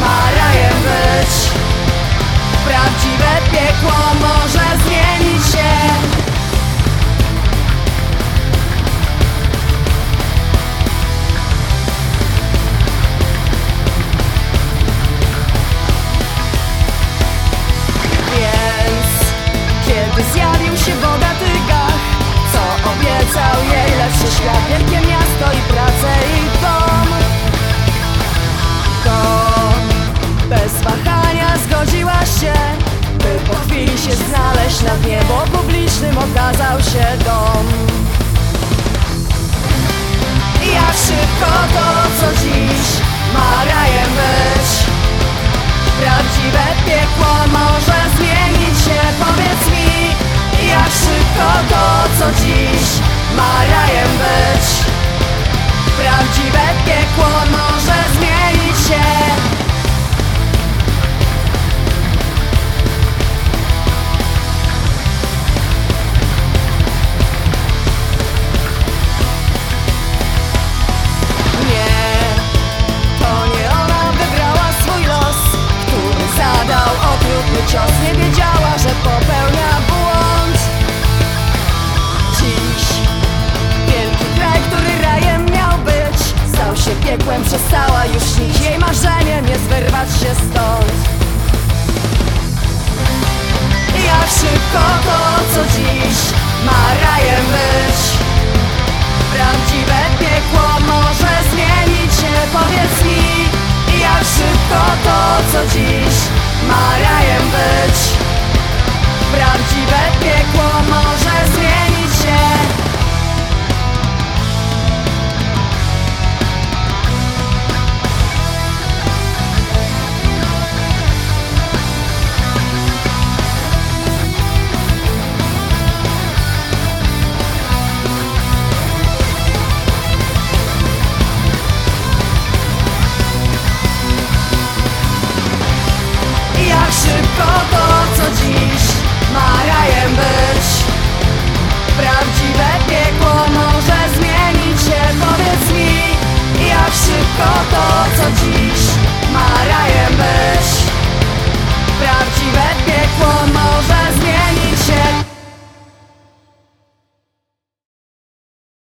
ma rajem być. Prawdziwe piekło może czym okazał się dom. Jak szybko to, co Już sojusznik Jej marzeniem jest wyrwać się stąd. Jak szybko to, co dziś ma rajem 是否都走进